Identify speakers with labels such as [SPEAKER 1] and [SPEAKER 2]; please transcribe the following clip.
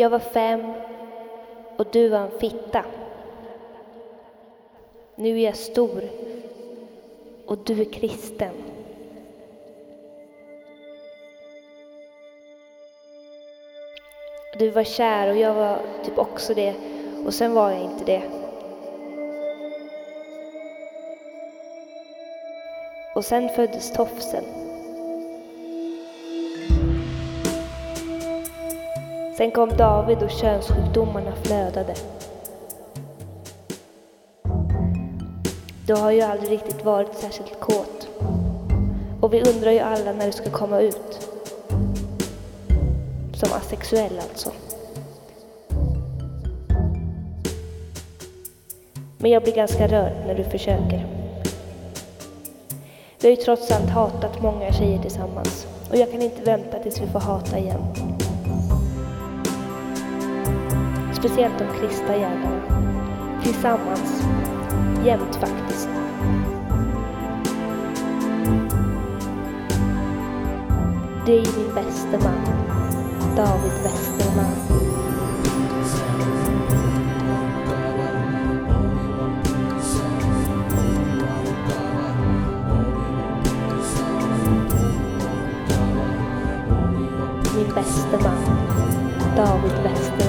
[SPEAKER 1] Jag var fem och du var en fitta. Nu är jag stor och du är kristen. Du var kär och jag var typ också det och sen var jag inte det. Och sen föddes tofsen. Sen kom David och könssjukdomarna flödade. Du har ju aldrig riktigt varit särskilt kåt. Och vi undrar ju alla när du ska komma ut. Som asexuell alltså. Men jag blir ganska rörd när du försöker. Vi har ju trots allt hatat många tjejer tillsammans och jag kan inte vänta tills vi får hata igen. Speciellt de kristna jägarna. Tillsammans. Jämt faktiskt. Du är min bäste man. David Westerman. Min bäste man. David Westerman.